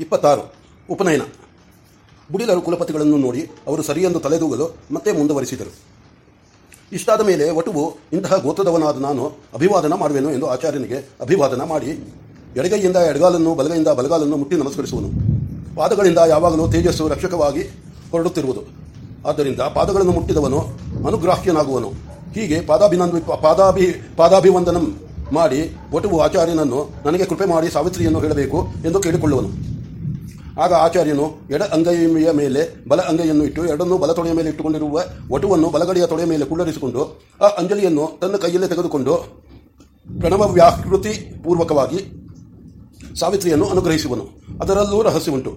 ಇಪ್ಪತ್ತಾರು. ಉಪನಯನ. ಬುಡಿಲರು ಕುಲಪತಿಗಳನ್ನು ನೋಡಿ ಅವರು ಸರಿಯೆಂದು ತಲೆದೂಗಲು ಮತ್ತೆ ಮುಂದುವರಿಸಿದರು. ಇಷ್ಟಾದ ಮೇಲೆ ವಟುವು ಇಂತಹ ಗೋತ್ರದವನಾದ ನಾನು ಅಭಿವಾದನ ಮಾಡುವೆನು ಎಂದು ಆಚಾರ್ಯನಿಗೆ ಅಭಿವಾದನ ಮಾಡಿ ಎಡಗೈಯಿಂದ ಎಡಗಾಲನ್ನು, ಬಲಗೈಯಿಂದ ಬಲಗಾಲನ್ನು ಮುಟ್ಟಿ ನಮಸ್ಕರಿಸುವನು. ಪಾದಗಳಿಂದ ಯಾವಾಗಲೂ ತೇಜಸ್ಸು ರಕ್ಷಕವಾಗಿ ಹೊರಡುತ್ತಿರುವುದು. ಆದ್ದರಿಂದ ಪಾದಗಳನ್ನು ಮುಟ್ಟಿದವನು ಅನುಗ್ರಾಹ್ಯನಾಗುವನು. ಹೀಗೆ ಪಾದಾಭಿನಂದ, ಪಾದಾಭಿ, ಪಾದಾಭಿವಂದನ ಮಾಡಿ ವಟುವು ಆಚಾರ್ಯನನ್ನು ನನಗೆ ಕೃಪೆ ಮಾಡಿ ಸಾವಿತ್ರಿಯನ್ನು ಹೇಳಬೇಕು ಎಂದು ಕೇಳಿಕೊಳ್ಳುವನು. ಆಗ ಆಚಾರ್ಯನು ಎಡ ಅಂಗೈಯ ಮೇಲೆ ಬಲ ಅಂಗೈಯನ್ನು ಇಟ್ಟು ಎರಡನ್ನೂ ಬಲ ತೊಡೆಯ ಮೇಲೆ ಇಟ್ಟುಕೊಂಡಿರುವ ವಟುವನ್ನು ಬಲಗಡೆಯ ತೊಡೆಯ ಮೇಲೆ ಕುಳ್ಳರಿಸಿಕೊಂಡು ಆ ಅಂಜಲಿಯನ್ನು ತನ್ನ ಕೈಯಲ್ಲೇ ತೆಗೆದುಕೊಂಡು ಪ್ರಣವ ವ್ಯಾಕೃತಿ ಪೂರ್ವಕವಾಗಿ ಸಾವಿತ್ರಿಯನ್ನು ಅನುಗ್ರಹಿಸುವನು. ಅದರಲ್ಲೂ ರಹಸ್ಯ ಉಂಟು.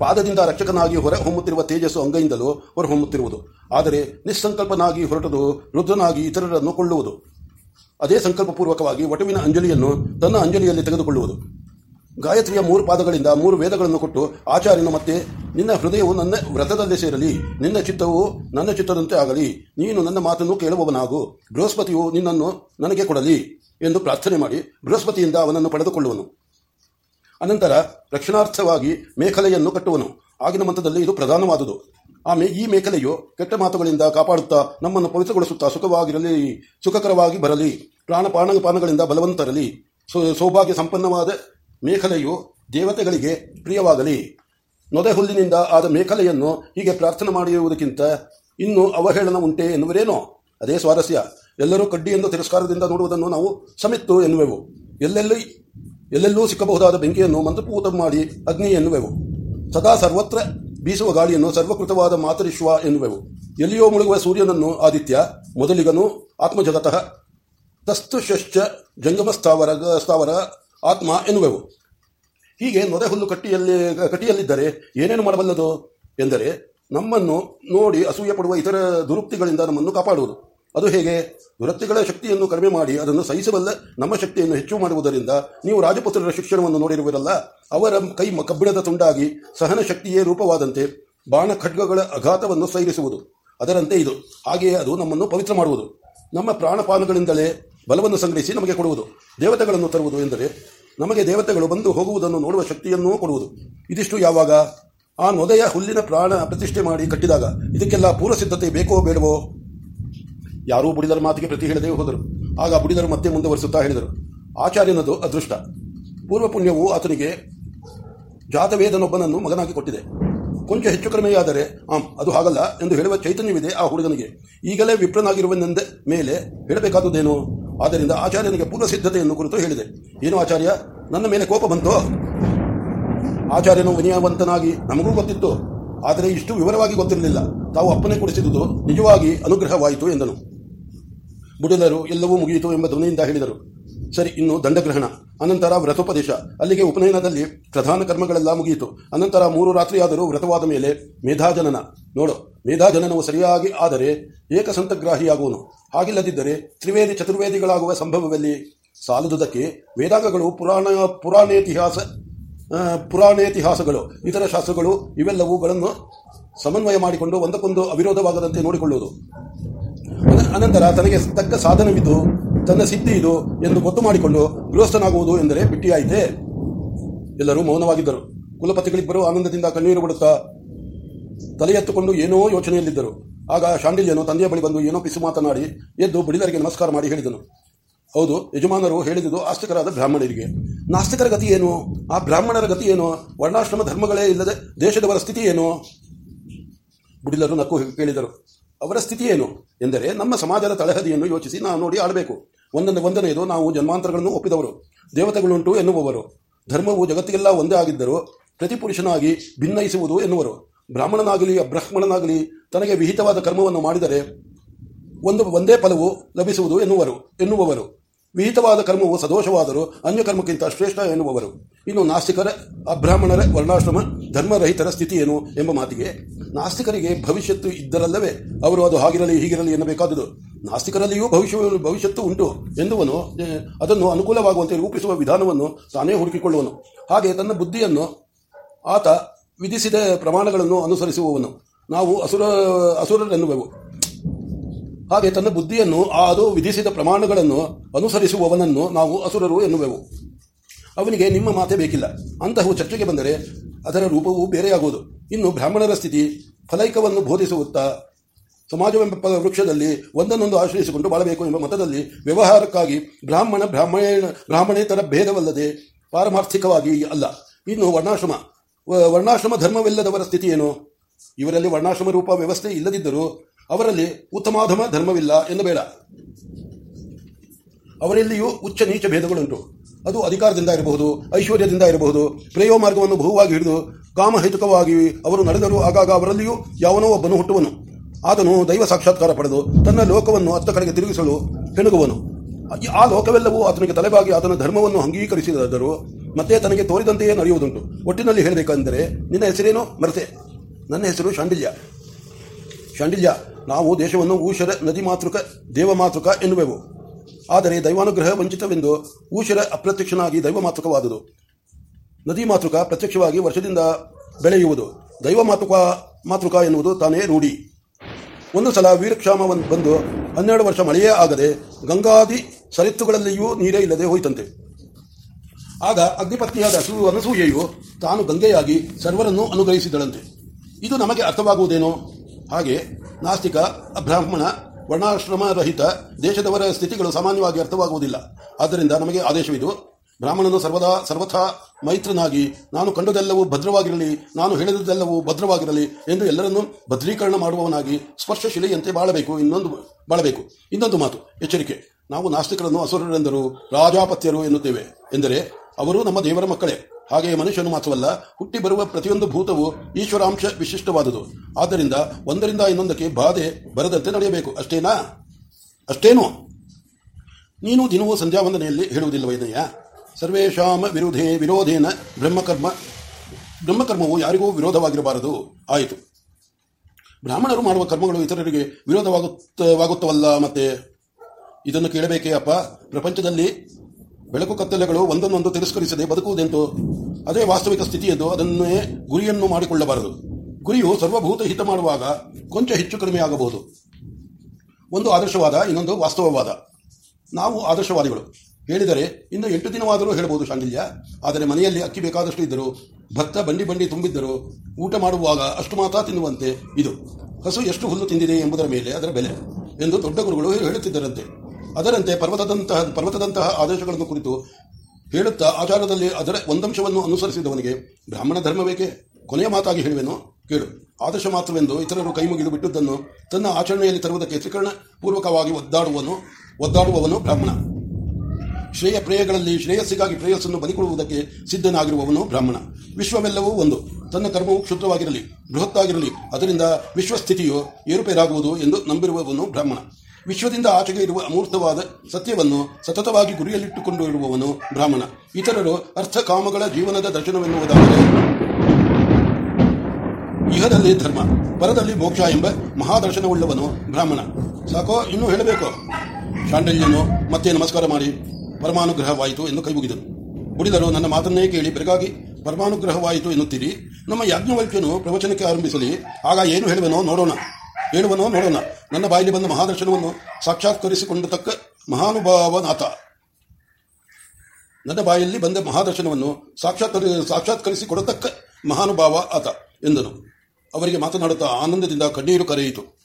ಪಾದದಿಂದ ರಕ್ಷಕನಾಗಿ ಹೊರ ಹೊಮ್ಮುತ್ತಿರುವ ತೇಜಸ್ಸು ಅಂಗೈಯಿಂದಲೂ ಹೊರಹೊಮ್ಮುತ್ತಿರುವುದು. ಆದರೆ ನಿಸ್ಸಂಕಲ್ಪನಾಗಿ ಹೊರಟದು ರುದ್ರನಾಗಿ ಇತರರನ್ನು ಕೊಳ್ಳುವುದು ಅದೇ ಸಂಕಲ್ಪಪೂರ್ವಕವಾಗಿ ವಟುವಿನ ಅಂಜಲಿಯನ್ನು ತನ್ನ ಅಂಜಲಿಯಲ್ಲಿ ತೆಗೆದುಕೊಳ್ಳುವುದು. ಗಾಯತ್ರಿಯ ಮೂರು ಪಾದಗಳಿಂದ ಮೂರು ವೇದಗಳನ್ನು ಕೊಟ್ಟು ಆಚಾರ್ಯನು ಮತ್ತೆ, ನಿನ್ನ ಹೃದಯವು ನನ್ನ ವ್ರತದಲ್ಲಿ ಸೇರಲಿ, ನಿನ್ನ ಚಿತ್ತವು ನನ್ನ ಚಿತ್ತದಂತೆ ಆಗಲಿ, ನೀನು ನನ್ನ ಮಾತನ್ನು ಕೇಳುವವನಾಗು, ಬೃಹಸ್ಪತಿಯು ನಿನ್ನನ್ನು ನನಗೆ ಕೊಡಲಿ ಎಂದು ಪ್ರಾರ್ಥನೆ ಮಾಡಿ ಬೃಹಸ್ಪತಿಯಿಂದ ಅವನನ್ನು ಪಡೆದುಕೊಳ್ಳುವನು. ಅನಂತರ ರಕ್ಷಣಾರ್ಥವಾಗಿ ಮೇಖಲೆಯನ್ನು ಕಟ್ಟುವನು. ಆಗಿನ ಮಂತ್ರದಲ್ಲಿ ಇದು ಪ್ರಧಾನವಾದುದು. ಆಮೆ, ಈ ಮೇಖಲೆಯು ಕೆಟ್ಟ ಮಾತುಗಳಿಂದ ಕಾಪಾಡುತ್ತಾ ನಮ್ಮನ್ನು ಪವಿತ್ರಗೊಳಿಸುತ್ತಾ ಸುಖವಾಗಿರಲಿ, ಸುಖಕರವಾಗಿ ಬರಲಿ ಪ್ರಾಣ ಪಾನಗಳಿಂದ ಬಲವಂತರಲಿ ಸೌಭಾಗ್ಯ ಸಂಪನ್ನವಾದ ಮೇಖಲೆಯು ದೇವತೆಗಳಿಗೆ ಪ್ರಿಯವಾಗಲಿ. ನೊದೆ ಹುಲ್ಲಿನಿಂದ ಆದ ಮೇಖಲೆಯನ್ನು ಹೀಗೆ ಪ್ರಾರ್ಥನೆ ಮಾಡಿರುವುದಕ್ಕಿಂತ ಇನ್ನೂ ಅವಹೇಳನ ಉಂಟೆ ಎನ್ನುವರೇನೋ? ಅದೇ ಸ್ವಾರಸ್ಯ. ಎಲ್ಲರೂ ಕಡ್ಡಿ ಎಂದು ತಿರಸ್ಕಾರದಿಂದ ನೋಡುವುದನ್ನು ನಾವು ಸಮಿತ್ತು ಎನ್ನುವೆವು. ಎಲ್ಲೆಲ್ಲಿ, ಎಲ್ಲೆಲ್ಲೂ ಸಿಕ್ಕಬಹುದಾದ ಬೆಂಕಿಯನ್ನು ಮಂತ್ರಪೂತ ಮಾಡಿ ಅಗ್ನಿ ಎನ್ನುವೆವು. ಸದಾ ಸರ್ವತ್ರ ಬೀಸುವ ಗಾಳಿಯನ್ನು ಸರ್ವಕೃತವಾದ ಮಾತರಿಶ್ವ ಎನ್ನುವೆವು. ಎಲ್ಲಿಯೋ ಮುಳುಗುವ ಸೂರ್ಯನನ್ನು ಆದಿತ್ಯ, ಮೊದಲಿಗನು ಆತ್ಮಜಗತಃ ತಸ್ತುಶ್ಚ ಜಂಗಮ ಸ್ಥಾವರ ಸ್ಥಾವರ ಆತ್ಮ ಎನ್ನುವೆವು. ಹೀಗೆ ನೊರೆ ಹುಲ್ಲು ಕಟ್ಟಿಯಲ್ಲಿ, ಕಟ್ಟಿಯಲ್ಲಿದ್ದರೆ ಏನೇನು ಮಾಡಬಲ್ಲದು? ಎಂದರೆ ನಮ್ಮನ್ನು ನೋಡಿ ಅಸೂಯೆ ಪಡುವ ಇತರ ದುರುಕ್ತಿಗಳಿಂದ ನಮ್ಮನ್ನು ಕಾಪಾಡುವುದು. ಅದು ಹೇಗೆ? ದುರತ್ತಿಗಳ ಶಕ್ತಿಯನ್ನು ಕಡಿಮೆ ಮಾಡಿ ಅದನ್ನು ಸಹಿಸಬಲ್ಲ ನಮ್ಮ ಶಕ್ತಿಯನ್ನು ಹೆಚ್ಚು ಮಾಡುವುದರಿಂದ ನೀವು ರಾಜಪುತ್ರರ ಶಿಕ್ಷಣವನ್ನು ನೋಡಿರುವಿರಲ್ಲ, ಅವರ ಕೈ ಕಬ್ಬಿಣದ ತುಂಡಾಗಿ ಸಹನ ಶಕ್ತಿಯೇ ರೂಪವಾದಂತೆ ಬಾಣ ಖಡ್ಗಗಳ ಅಘಾತವನ್ನು ಸೈರಿಸುವುದು ಅದರಂತೆ ಇದು. ಹಾಗೆಯೇ ಅದು ನಮ್ಮನ್ನು ಪವಿತ್ರ ಮಾಡುವುದು. ನಮ್ಮ ಪ್ರಾಣಪಾನಗಳಿಂದಲೇ ಬಲವನ್ನು ಸಂಗ್ರಹಿಸಿ ನಮಗೆ ಕೊಡುವುದು. ದೇವತೆಗಳನ್ನು ತರುವುದು ಎಂದರೆ ನಮಗೆ ದೇವತೆಗಳು ಬಂದು ಹೋಗುವುದನ್ನು ನೋಡುವ ಶಕ್ತಿಯನ್ನೂ ಕೊಡುವುದು. ಇದಿಷ್ಟು ಯಾವಾಗ? ಆ ನೊದೆಯ ಹುಲ್ಲಿನ ಪ್ರಾಣ ಪ್ರತಿಷ್ಠೆ ಮಾಡಿ ಕಟ್ಟಿದಾಗ ಇದಕ್ಕೆಲ್ಲ ಪೂರ್ವ ಸಿದ್ಧತೆ ಬೇಕೋ ಬೇಡವೋ? ಯಾರೂ ಬುಡಿದರ ಮಾತಿಗೆ ಪ್ರತಿ ಹೇಳದೇ ಹೋದರು. ಆಗ ಬುಡಿದರು ಮತ್ತೆ ಮುಂದುವರಿಸುತ್ತಾ ಹೇಳಿದರು. ಆಚಾರ್ಯನದು ಅದೃಷ್ಟ. ಪೂರ್ವ ಪುಣ್ಯವು ಆತನಿಗೆ ಜಾತವೇದನೊಬ್ಬನನ್ನು ಮಗನಾಗಿ ಕೊಟ್ಟಿದೆ. ಕೊಂಚ ಹೆಚ್ಚು ಕಡಿಮೆಯಾದರೆ ಆಂ ಅದು ಹಾಗಲ್ಲ ಎಂದು ಹೇಳುವ ಚೈತನ್ಯವಿದೆ ಆ ಹುಡುಗನಿಗೆ. ಈಗಲೇ ವಿಪ್ರನಾಗಿರುವನೆಂದ ಮೇಲೆ ಹೇಳಬೇಕಾದುದೇನು ಆದ್ದರಿಂದ ಆಚಾರ್ಯನಿಗೆ ಪೂರ್ವ ಸಿದ್ಧತೆಯನ್ನು ಕುರಿತು ಹೇಳಿದೆ. ಏನು ಆಚಾರ್ಯ? ನನ್ನ ಮೇಲೆ ಕೋಪ ಬಂತು? ಆಚಾರ್ಯನು ವಿನಯವಂತನಾಗಿ, ನಮಗೂ ಗೊತ್ತಿತ್ತು. ಆದರೆ ಇಷ್ಟು ವಿವರವಾಗಿ ಗೊತ್ತಿರಲಿಲ್ಲ. ತಾವು ಅಪ್ಪನೆ ಕೊಡಿಸಿದುದು ನಿಜವಾಗಿ ಅನುಗ್ರಹವಾಯಿತು, ಎಂದನು. ಬುಡಿಲರು ಎಲ್ಲವೂ ಮುಗಿಯಿತು ಎಂಬ ಧ್ವನಿಯಿಂದ ಹೇಳಿದರು. ಸರಿ, ಇನ್ನು ದಂಡಗ್ರಹಣ, ಅನಂತರ ವ್ರತೋಪದೇಶ. ಅಲ್ಲಿಗೆ ಉಪನಯನದಲ್ಲಿ ಪ್ರಧಾನ ಕರ್ಮಗಳೆಲ್ಲ ಮುಗಿಯಿತು. ಅನಂತರ ಮೂರು ರಾತ್ರಿಯಾದರೂ ವ್ರತವಾದ ಮೇಲೆ ಮೇಧಾಜನನ. ನೋಡು ಮೇಧಾಜನನವು ಸರಿಯಾಗಿ ಆದರೆ ಏಕಸಂತಗ್ರಾಹಿಯಾಗುವನು. ಹಾಗಿಲ್ಲದಿದ್ದರೆ ತ್ರಿವೇದಿ ಚತುರ್ವೇದಿಗಳಾಗುವ ಸಂಭವದಲ್ಲಿ ಸಾಲದುದಕ್ಕೆ ವೇದಾಂಗಗಳು ಪುರಾಣ, ಪುರಾಣೇತಿಹಾಸ ಪುರಾಣೇತಿಹಾಸಗಳು, ಇತರ ಶಾಸ್ತ್ರಗಳು ಇವೆಲ್ಲವುಗಳನ್ನು ಸಮನ್ವಯ ಮಾಡಿಕೊಂಡು ಒಂದಕ್ಕೊಂದು ಅವಿರೋಧವಾಗದಂತೆ ನೋಡಿಕೊಳ್ಳುವುದು. ಅನಂತರ ತನಗೆ ತಕ್ಕ ಸಾಧನವಿದ್ದು, ತನ್ನ ಸಿದ್ಧಿ ಇದು ಎಂದು ಗೊತ್ತು ಮಾಡಿಕೊಂಡು ಗೃಹಸ್ಥನಾಗುವುದು ಎಂದರೆ ಬಿಟ್ಟಿಯಾಯಿತೆ? ಎಲ್ಲರೂ ಮೌನವಾಗಿದ್ದರು. ಕುಲಪತಿಗಳಿಬ್ಬರು ಆನಂದದಿಂದ ಕಣ್ಣೀರು ಬಿಡುತ್ತಾ ತಲೆ ಎತ್ತುಕೊಂಡು ಏನೋ ಯೋಚನೆಯಲ್ಲಿದ್ದರು. ಆಗ ಶಾಂಡಿಲ್ಯನು ತಂದೆಯ ಬಳಿ ಬಂದು ಏನೋ ಪಿಸು ಮಾತನಾಡಿ, ಎದ್ದು ಬಡಿಲರಿಗೆ ನಮಸ್ಕಾರ ಮಾಡಿ ಹೇಳಿದನು. ಹೌದು, ಯಜಮಾನರು ಹೇಳಿದುದು ಆಸ್ತಿಕರಾದ ಬ್ರಾಹ್ಮಣರಿಗೆ. ನಾಸ್ತಿಕರ ಗತಿ ಏನು? ಆ ಬ್ರಾಹ್ಮಣರ ಗತಿ ಏನು? ವರ್ಣಾಶ್ರಮ ಧರ್ಮಗಳೇ ಇಲ್ಲದೆ ದೇಶದವರ ಸ್ಥಿತಿ ಏನು? ಬುಡಿಲರು ನಕ್ಕು ಕೇಳಿದರು. ಅವರ ಸ್ಥಿತಿ ಏನು? ಎಂದರೆ ನಮ್ಮ ಸಮಾಜದ ತಳಹದಿಯನ್ನು ಯೋಚಿಸಿ ನಾವು ನೋಡಿ ಆಡಬೇಕು ಒಂದೊಂದು ಒಂದನೆಯದು ನಾವು ಜನ್ಮಾಂತರಗಳನ್ನು ಒಪ್ಪಿದವರು. ದೇವತೆಗಳುಂಟು ಎನ್ನುವವರು. ಧರ್ಮವು ಜಗತ್ತಿಗೆಲ್ಲ ಒಂದೇ ಆಗಿದ್ದರೂ ಪ್ರತಿಪುರುಷನಾಗಿ ಭಿನ್ನಯಿಸುವುದು ಎನ್ನುವರು. ಬ್ರಾಹ್ಮಣನಾಗಲಿ, ಅಬ್ರಾಹ್ಮಣನಾಗಲಿ ತನಗೆ ವಿಹಿತವಾದ ಕರ್ಮವನ್ನು ಮಾಡಿದರೆ ಒಂದು, ಒಂದೇ ಫಲವು ಲಭಿಸುವುದು ಎನ್ನುವರು, ಎನ್ನುವವರು. ವಿಹಿತವಾದ ಕರ್ಮವು ಸದೋಷವಾದರೂ ಅನ್ಯ ಕರ್ಮಕ್ಕಿಂತ ಶ್ರೇಷ್ಠ ಎನ್ನುವವರು. ಇನ್ನು ನಾಸ್ತಿಕರ, ಅಬ್ರಾಹ್ಮಣರ ವರ್ಣಾಶ್ರಮ ಧರ್ಮರಹಿತರ ಸ್ಥಿತಿ ಏನು ಎಂಬ ಮಾತಿಗೆ, ನಾಸ್ತಿಕರಿಗೆ ಭವಿಷ್ಯತ್ತು ಇದ್ದರಲ್ಲವೇ, ಅವರು ಅದು ಹಾಗಿರಲಿ, ಹೀಗಿರಲಿ ಎನ್ನಬೇಕಾದುದು. ನಾಸ್ತಿಕರಲ್ಲಿಯೂ ಭವಿಷ್ಯ, ಭವಿಷ್ಯತ್ತು ಉಂಟು ಎನ್ನುವನು ಅದನ್ನು ಅನುಕೂಲವಾಗುವಂತೆ ರೂಪಿಸುವ ವಿಧಾನವನ್ನು ತಾನೇ ಹುಡುಕಿಕೊಳ್ಳುವನು. ಹಾಗೆ ತನ್ನ ಬುದ್ಧಿಯನ್ನು ಆತ ವಿಧಿಸಿದ ಪ್ರಮಾಣಗಳನ್ನು ಅನುಸರಿಸುವವನು. ನಾವು ಅಸುರ, ಅಸುರರೆನ್ನುವೆವು. ಹಾಗೆ ತನ್ನ ಬುದ್ಧಿಯನ್ನು ಅದು ವಿಧಿಸಿದ ಪ್ರಮಾಣಗಳನ್ನು ಅನುಸರಿಸುವವನನ್ನು ನಾವು ಅಸುರರು ಎನ್ನುವೆವು. ಅವನಿಗೆ ನಿಮ್ಮ ಮಾತೇ ಬೇಕಿಲ್ಲ. ಅಂತಹವು ಚರ್ಚೆಗೆ ಬಂದರೆ ಅದರ ರೂಪವು ಬೇರೆಯಾಗುವುದು. ಇನ್ನು ಬ್ರಾಹ್ಮಣರ ಸ್ಥಿತಿ ಫಲೈಕವನ್ನು ಬೋಧಿಸುತ್ತಾ ಸಮಾಜವೆಂಬ ವೃಕ್ಷದಲ್ಲಿ ಒಂದನ್ನೊಂದು ಆಶ್ರಯಿಸಿಕೊಂಡು ಬಾಳಬೇಕು ಎಂಬ ಮತದಲ್ಲಿ ವ್ಯವಹಾರಕ್ಕಾಗಿ ಬ್ರಾಹ್ಮಣ ಬ್ರಾಹ್ಮಣ ಬ್ರಾಹ್ಮಣೇತರ ಭೇದವಲ್ಲದೆ ಪಾರಮಾರ್ಥಿಕವಾಗಿ ಅಲ್ಲ. ಇನ್ನು ವರ್ಣಾಶ್ರಮ. ವರ್ಣಾಶ್ರಮ ಧರ್ಮವಿಲ್ಲದವರ ಸ್ಥಿತಿ ಏನು? ಇವರಲ್ಲಿ ವರ್ಣಾಶ್ರಮ ರೂಪ ವ್ಯವಸ್ಥೆ ಇಲ್ಲದಿದ್ದರೂ ಅವರಲ್ಲಿ ಉತ್ತಮಾಧಮ ಧರ್ಮವಿಲ್ಲ ಎನ್ನಬೇಡ. ಅವರಲ್ಲಿಯೂ ಉಚ್ಚ ನೀಚ ಭೇದಗಳುಂಟು. ಅದು ಅಧಿಕಾರದಿಂದ ಇರಬಹುದು, ಐಶ್ವರ್ಯದಿಂದ ಇರಬಹುದು, ಪ್ರೇಯೋ ಮಾರ್ಗವನ್ನು ಬಹುವಾಗಿ ಹಿಡಿದು ಕಾಮಹೇತುಕವಾಗಿ ಅವರು ನಡೆದರೂ ಆಗಾಗ ಅವರಲ್ಲಿಯೂ ಯಾವನೋ ಒಬ್ಬನು ಹುಟ್ಟುವನು. ಆತನು ದೈವ ಸಾಕ್ಷಾತ್ಕಾರ ಪಡೆದು ತನ್ನ ಲೋಕವನ್ನು ಅತ್ತ ಕಡೆಗೆ ತಿರುಗಿಸಲು ಹೆಣಗುವನು. ಆ ಲೋಕವೆಲ್ಲವೂ ಆತನಿಗೆ ತಲೆಬಾಗಿ ಆತನ ಧರ್ಮವನ್ನು ಅಂಗೀಕರಿಸಿದರೂ ಮತ್ತೆ ತನಗೆ ತೋರಿದಂತೆಯೇ ನಡೆಯುವುದುಂಟು. ಒಟ್ಟಿನಲ್ಲಿ ಹೇಳಬೇಕೆಂದರೆ, ನಿನ್ನ ಹೆಸರೇನು? ಮರೆತೆ. ನನ್ನ ಹೆಸರು ಶಾಂಡಿಲ್ಯ. ಶಾಂಡಿಲ್ಯ, ನಾವು ದೇಶವನ್ನು ಊಷರ ನದಿ ಮಾತೃಕ, ದೇವ ಮಾತೃಕ ಎನ್ನುವೆವು. ಆದರೆ ದೈವಾನುಗ್ರಹ ವಂಚಿತವೆಂದು ಊಷರ ಅಪ್ರತ್ಯಕ್ಷನಾಗಿ ದೈವ ಮಾತೃಕವಾದುದು. ನದಿ ಮಾತೃಕ ಪ್ರತ್ಯಕ್ಷವಾಗಿ ವರ್ಷದಿಂದ ಬೆಳೆಯುವುದು. ದೈವ ಮಾತೃಕ ಮಾತೃಕ ಎನ್ನುವುದು ತಾನೇ ರೂಢಿ. ಒಂದು ಸಲ ವೀರಕ್ಷಾಮ ಬಂದು ಹನ್ನೆರಡು ವರ್ಷ ಮಳೆಯೇ ಆಗದೆ ಗಂಗಾದಿ ಸರಿತ್ತುಗಳಲ್ಲಿಯೂ ನೀರೇ ಇಲ್ಲದೆ ಹೋಯಿತಂತೆ. ಆಗ ಅಗ್ನಿಪತ್ನಿಯಾದ ಸು ಅನಸೂಯೆಯು ತಾನು ಗಂಗೆಯಾಗಿ ಸರ್ವರನ್ನು ಅನುಗ್ರಹಿಸಿದಳಂತೆ. ಇದು ನಮಗೆ ಅರ್ಥವಾಗುವುದೇನೋ? ಹಾಗೆ ನಾಸ್ತಿಕ, ಅಬ್ರಾಹ್ಮಣ, ವರ್ಣಾಶ್ರಮರಹಿತ ದೇಶದವರ ಸ್ಥಿತಿಗಳು ಸಾಮಾನ್ಯವಾಗಿ ಅರ್ಥವಾಗುವುದಿಲ್ಲ. ಆದ್ದರಿಂದ ನಮಗೆ ಆದೇಶವಿದು, ಬ್ರಾಹ್ಮಣನು ಸರ್ವದಾ, ಸರ್ವಥಾ ಮೈತ್ರನಾಗಿ ನಾನು ಕಂಡುದೆಲ್ಲವೂ ಭದ್ರವಾಗಿರಲಿ, ನಾನು ಹೇಳಿದುದೆಲ್ಲವೂ ಭದ್ರವಾಗಿರಲಿ ಎಂದು ಎಲ್ಲರನ್ನೂ ಭದ್ರೀಕರಣ ಮಾಡುವವನಾಗಿ ಸ್ಪರ್ಶಶಿಲೆಯಂತೆ ಬಾಳಬೇಕು. ಇನ್ನೊಂದು ಬಾಳಬೇಕು. ಇನ್ನೊಂದು ಮಾತು, ಎಚ್ಚರಿಕೆ. ನಾವು ನಾಸ್ತಿಕರನ್ನು ಅಸುರರೆಂದರು ರಾಜಾಪತ್ಯರು ಎನ್ನುತ್ತೇವೆ. ಎಂದರೆ ಅವರು ನಮ್ಮ ದೇವರ ಮಕ್ಕಳೇ. ಹಾಗೆಯೇ ಮನುಷ್ಯನು ಮಾತ್ರವಲ್ಲ, ಹುಟ್ಟಿ ಬರುವ ಪ್ರತಿಯೊಂದು ಭೂತವು ಈಶ್ವರಾಂಶ ವಿಶಿಷ್ಟವಾದುದು. ಆದ್ದರಿಂದ ಒಂದರಿಂದ ಇನ್ನೊಂದಕ್ಕೆ ಬಾಧೆ ಬರದಂತೆ ನಡೆಯಬೇಕು, ಅಷ್ಟೇನಾ? ಅಷ್ಟೇನು? ನೀನು ದಿನವೂ ಸಂಧ್ಯಾ ವಂದನೆಯಲ್ಲಿ ಹೇಳುವುದಿಲ್ಲವೇನಯ್ಯ ಸರ್ವೇಶಾಮ ವಿರೋಧೇ ವಿರೋಧೇನ ಬ್ರಹ್ಮಕರ್ಮ. ಬ್ರಹ್ಮಕರ್ಮವು ಯಾರಿಗೂ ವಿರೋಧವಾಗಿರಬಾರದು. ಆಯಿತು. ಬ್ರಾಹ್ಮಣರು ಮಾಡುವ ಕರ್ಮಗಳು ಇತರರಿಗೆ ವಿರೋಧವಾಗುತ್ತವಾಗುತ್ತವಲ್ಲ ಮತ್ತೆ? ಇದನ್ನು ಕೇಳಬೇಕೇ ಅಪ್ಪ? ಪ್ರಪಂಚದಲ್ಲಿ ಬೆಳಕು ಕತ್ತಲೆಗಳು ಒಂದನ್ನೊಂದು ತಿರಸ್ಕರಿಸದೆ ಬದುಕುವುದೆಂತು? ಅದೇ ವಾಸ್ತವಿಕ ಸ್ಥಿತಿ ಎಂದು ಅದನ್ನೇ ಗುರಿಯನ್ನು ಮಾಡಿಕೊಳ್ಳಬಾರದು. ಗುರಿಯು ಸರ್ವಭೂತ ಹಿತ ಮಾಡುವಾಗ ಕೊಂಚ ಹೆಚ್ಚು ಕಡಿಮೆ ಆಗಬಹುದು. ಒಂದು ಆದರ್ಶವಾದ, ಇನ್ನೊಂದು ವಾಸ್ತವವಾದ. ನಾವು ಆದರ್ಶವಾದಿಗಳು. ಹೇಳಿದರೆ ಇನ್ನು ಎಂಟು ದಿನವಾದರೂ ಹೇಳಬಹುದು ಶಾಂಡಿಲ್ಯ ಆದರೆ ಮನೆಯಲ್ಲಿ ಅಕ್ಕಿ ಬೇಕಾದಷ್ಟು ಇದ್ದರು, ಭತ್ತ ಬಂಡಿ ಬಂಡಿ ತುಂಬಿದ್ದರು, ಊಟ ಮಾಡುವಾಗ ಅಷ್ಟು ಮಾತ್ರ ತಿನ್ನುವಂತೆ ಇದು. ಹಸು ಎಷ್ಟು ಹುಲ್ಲು ತಿಂದಿದೆ ಎಂಬುದರ ಮೇಲೆ ಅದರ ಬೆಲೆ ಎಂದು ದೊಡ್ಡ ಗುರುಗಳು ಹೇಳುತ್ತಿದ್ದರಂತೆ. ಅದರಂತೆ ಪರ್ವತದಂತಹ ಪರ್ವತದಂತಹ ಆದೇಶಗಳನ್ನು ಕುರಿತು ಹೇಳುತ್ತಾ ಆಚಾರದಲ್ಲಿ ಅದರ ಒಂದಂಶವನ್ನು ಅನುಸರಿಸಿದವನಿಗೆ ಬ್ರಾಹ್ಮಣ ಧರ್ಮವೇಕೆ? ಕೊನೆಯ ಮಾತಾಗಿ ಹೇಳುವೆನು. ಕೇಳು. ಆದರ್ಶ ಮಾತ್ರವೆಂದು ಇತರರು ಕೈ ಮುಗಿದು ಬಿಟ್ಟುದನ್ನು ತನ್ನ ಆಚರಣೆಯಲ್ಲಿ ತರುವುದಕ್ಕೆ ತ್ರಿಕರಣ ಪೂರ್ವಕವಾಗಿ ಒದ್ದಾಡುವನು, ಒದ್ದಾಡುವವನು ಬ್ರಾಹ್ಮಣ. ಶ್ರೇಯ ಪ್ರೇಯಗಳಲ್ಲಿ ಶ್ರೇಯಸ್ಸಿಗಾಗಿ ಪ್ರೇಯಸ್ಸನ್ನು ಬಲಿಕೊಡುವುದಕ್ಕೆ ಸಿದ್ಧನಾಗಿರುವವನು ಬ್ರಾಹ್ಮಣ. ವಿಶ್ವವೆಲ್ಲವೂ ಒಂದು. ತನ್ನ ಕರ್ಮವು ಕ್ಷುದ್ರವಾಗಿರಲಿ, ಬೃಹತ್ತಾಗಿರಲಿ, ಅದರಿಂದ ವಿಶ್ವಸ್ಥಿತಿಯು ಏರುಪೇರಾಗುವುದು ಎಂದು ನಂಬಿರುವವನು ಬ್ರಾಹ್ಮಣ. ವಿಶ್ವದಿಂದ ಆಚೆಗೆ ಇರುವ ಅಮೂರ್ತವಾದ ಸತ್ಯವನ್ನು ಸತತವಾಗಿ ಗುರಿಯಲ್ಲಿಟ್ಟುಕೊಂಡು ಇರುವವನು ಬ್ರಾಹ್ಮಣ. ಇತರರು ಅರ್ಥ ಕಾಮಗಳ ಜೀವನದ ದರ್ಶನವೆನ್ನುವುದಾದರೆ ಇಹದಲ್ಲಿ ಧರ್ಮ, ಪರದಲ್ಲಿ ಮೋಕ್ಷ ಎಂಬ ಮಹಾದರ್ಶನವುಳ್ಳವನು ಬ್ರಾಹ್ಮಣ. ಸಾಕೋ, ಇನ್ನೂ ಹೇಳಬೇಕು. ಶಾಂಡಲ್ಯನು ಮತ್ತೆ ನಮಸ್ಕಾರ ಮಾಡಿ, ಪರಮಾನುಗ್ರಹವಾಯಿತು ಎಂದು ಕೈಮುಗಿದನು. ಉಳಿದರು ನನ್ನ ಮಾತನ್ನೇ ಕೇಳಿ ಬೆರಗಾಗಿ, ಪರಮಾನುಗ್ರಹವಾಯಿತು ಎನ್ನುತ್ತೀರಿ. ನಮ್ಮ ಯಾಜ್ಞವಲ್ಕ್ಯನು ಪ್ರವಚನಕ್ಕೆ ಆರಂಭಿಸಲಿ, ಆಗ ಏನು ಹೇಳುವನೋ ನೋಡೋಣ. ಹೇಳುವನೋ ನೋಡೋಣ ನನ್ನ ಬಾಯಲ್ಲಿ ಬಂದ ಮಹಾದರ್ಶನವನ್ನು ಸಾಕ್ಷಾತ್ಕರಿಸಿಕೊಂಡ ತಕ್ಕ ಮಹಾನುಭಾವನಾಥ. ನನ್ನ ಬಾಯಲ್ಲಿ ಬಂದ ಮಹಾದರ್ಶನವನ್ನು ಸಾಕ್ಷಾತ್ಕರಿ, ಸಾಕ್ಷಾತ್ಕರಿಸಿಕೊಡತಕ್ಕ ಮಹಾನುಭಾವ ಆತ ಎಂದನು. ಅವರಿಗೆ ಮಾತನಾಡುತ್ತಾ ಆನಂದದಿಂದ ಕಣ್ಣೀರು ಕರೆಯಿತು.